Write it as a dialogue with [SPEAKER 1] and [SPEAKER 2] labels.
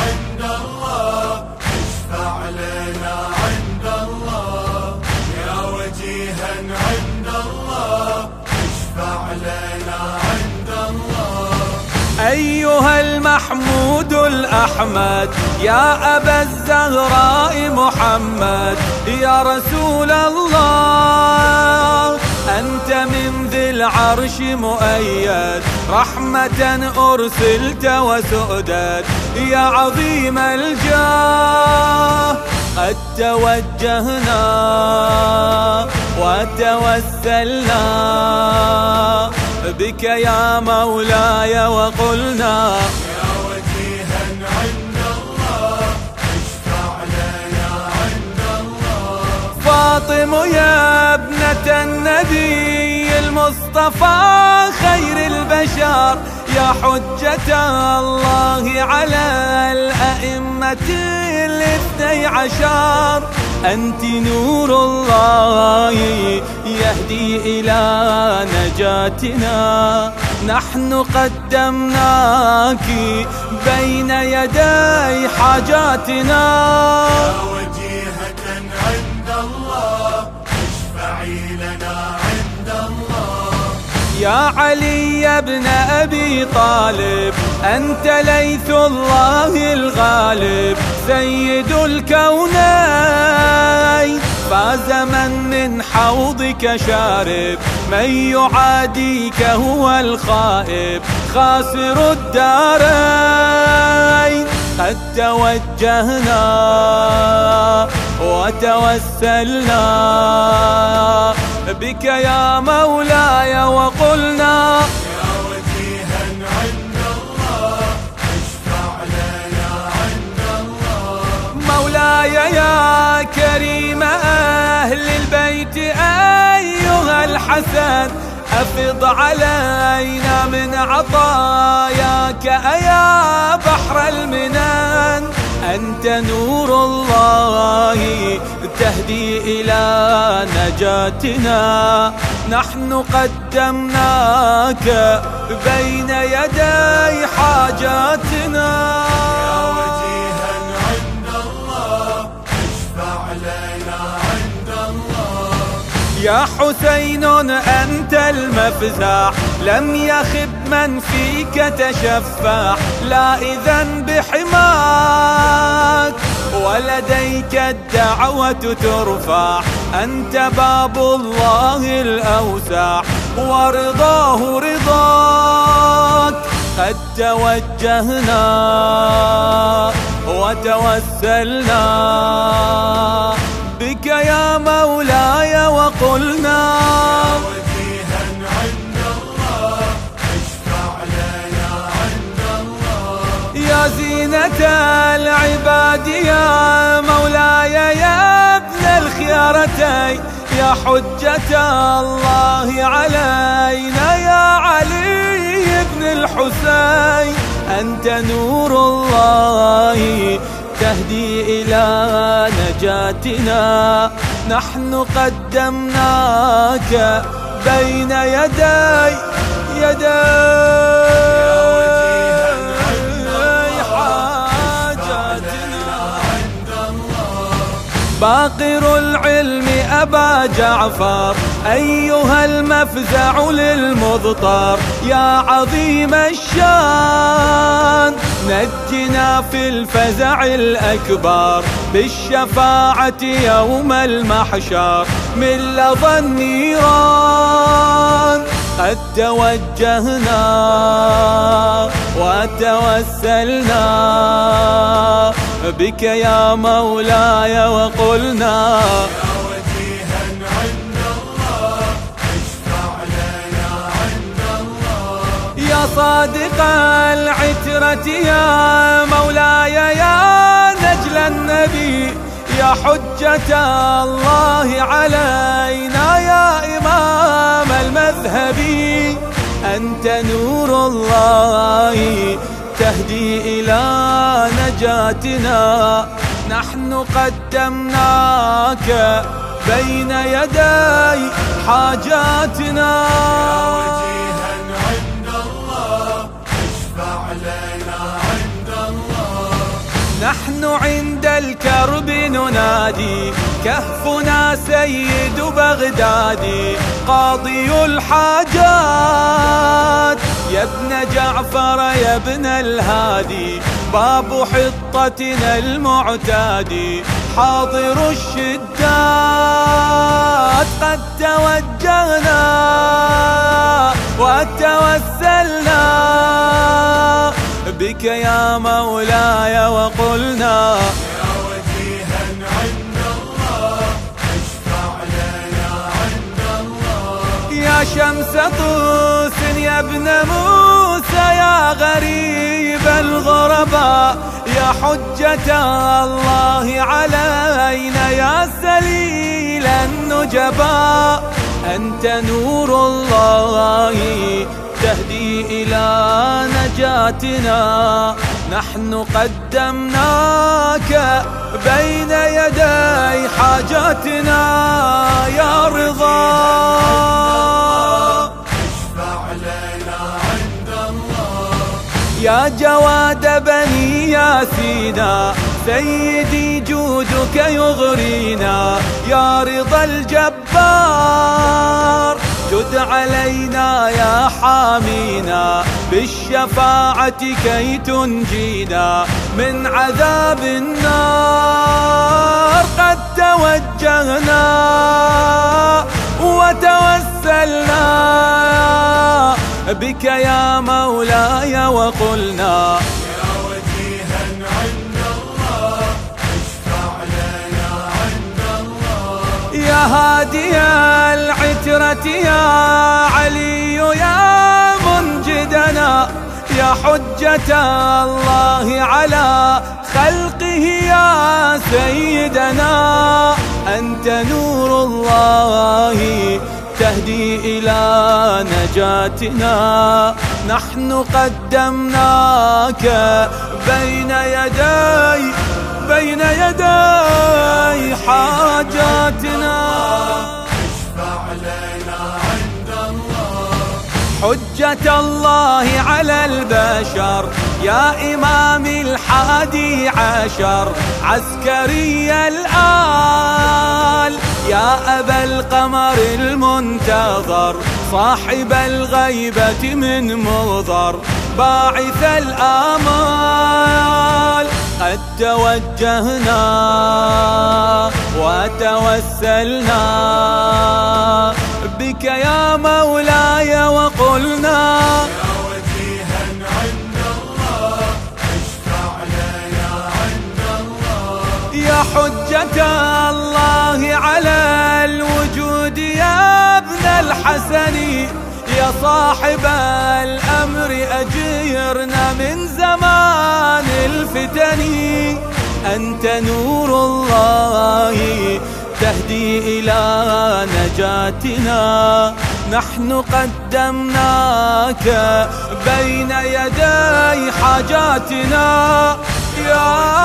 [SPEAKER 1] عند الله اشفع لنا عند الله. يا وجيها عند الله اشفع لنا عند الله.
[SPEAKER 2] أيها المحمود الأحمد يا أبا الزهراء محمد يا رسول الله. أنت من ذي العرش مؤيد رحمة أرسلت وسؤدد يا عظيم الجاه قد توجهنا وتوسلنا بك يا مولاي وقلنا
[SPEAKER 1] يا وجيها عند الله اشفع لنا عند الله.
[SPEAKER 2] فاطم يا ابنة النبي المصطفى خير البشر يا حجة الله على الأئمة الاثني عشر. أنت نور الله يهدي إلى نجاتنا. نحن قدمناك بين يدي حاجاتنا.
[SPEAKER 1] يا
[SPEAKER 2] علي ابن أبي طالب أنت ليث الله الغالب سيد الكونين. فاز من من حوضك شارب من يعاديك هو الخائب خاسر الدارين. قد توجهنا وتوسلنا. بك يا مولاي وقلنا
[SPEAKER 1] يا وجيها عند الله اشفع لنا عند الله
[SPEAKER 2] مولاي يا كريم أهل البيت أيها الحسن أفض علينا من عطاياك أيا بحر المنان أنت نور الله تهدي إلى نجاتنا. نحن قدمناك بين يدي حاجاتنا.
[SPEAKER 1] يا وجيها عند الله اشفع لنا.
[SPEAKER 2] يا حسين أنت المفزع لم يخب من فيك تشفع لا إذا بحماك. ولديك الدعوة ترفع أنت باب الله الأوسع ورضاه رضاك. قد توجهنا وتوسلنا. بك يا مولاي وقلنا
[SPEAKER 1] وجيها عند الله اشفع لنا عند الله
[SPEAKER 2] يا زينة العباد يا مولاي يا ابن الخيارتين يا حجة الله علينا يا علي بن الحسين أنت نور الله تهدي إلى نجاتنا. نحن قدمناك بين يدي يدي حاجاتنا.
[SPEAKER 1] عند الله
[SPEAKER 2] باقر العلم أبا جعفر أيها المفزع للمضطر. يا عظيم الشان. نجنا في الفزع الأكبر بالشفاعة يوم المحشر من لظى النيران. قد توجهنا وتوسلنا بك يا مولاي وقلنا صادق العترة يا مولاي يا نجل النبي يا حجة الله علينا يا إمام المذهب. أنت نور الله تهدي إلى نجاتنا. نحن قدمناك بين يدي حاجاتنا.
[SPEAKER 1] عند
[SPEAKER 2] الكرب ننادي كهفنا سيد بغدادي قاضي الحاجات. يا ابن جعفر يا ابن الهادي باب حطتنا المعتادي حاضر الشدات قد توجهنا وتوسلنا بك يا مولاي وقلنا
[SPEAKER 1] يا وجيها عند الله اشفع لنا عند الله
[SPEAKER 2] يا شمس طوس يا ابن موسى يا غريب الغرباء يا حجة الله علينا يا سليل النجباء أنت نور الله إلى نجاتنا نحن قدمناك بين يدي حاجاتنا يا رضا.
[SPEAKER 1] اشفع لنا عند الله.
[SPEAKER 2] يا جواد بني ياسينا سيدي جودك يغرينا يا رضا الجبار. جد علينا يا حامينا بالشفاعة كي تنجينا من عذاب النار قد توجهنا وتوسلنا. بك يا مولاي وقلنا
[SPEAKER 1] يا وجيها عند
[SPEAKER 2] العترة يا علي يا منجدنا يا حجة الله على خلقه يا سيدنا. أنت نور الله تهدي إلى نجاتنا. نحن قدمناك بين يدي بين يدي حاجاتنا. حجة الله على البشر يا إمام الحادي عشر عسكري الآل يا أبا القمر المنتظر صاحب الغيبة من مضر باعث الآمال. قد توجهنا وتوسلنا بك يا مولاي وقلنا
[SPEAKER 1] يا وجيها عند الله اشفع لنا عند الله
[SPEAKER 2] يا حجة الله على الوجود يا ابن الحسن يا صاحب الأمر أجيرنا من زمان الفتن. أنت نور الله. تهدي إلى نجاتنا. نحن قدمناك بين يدي حاجاتنا. يا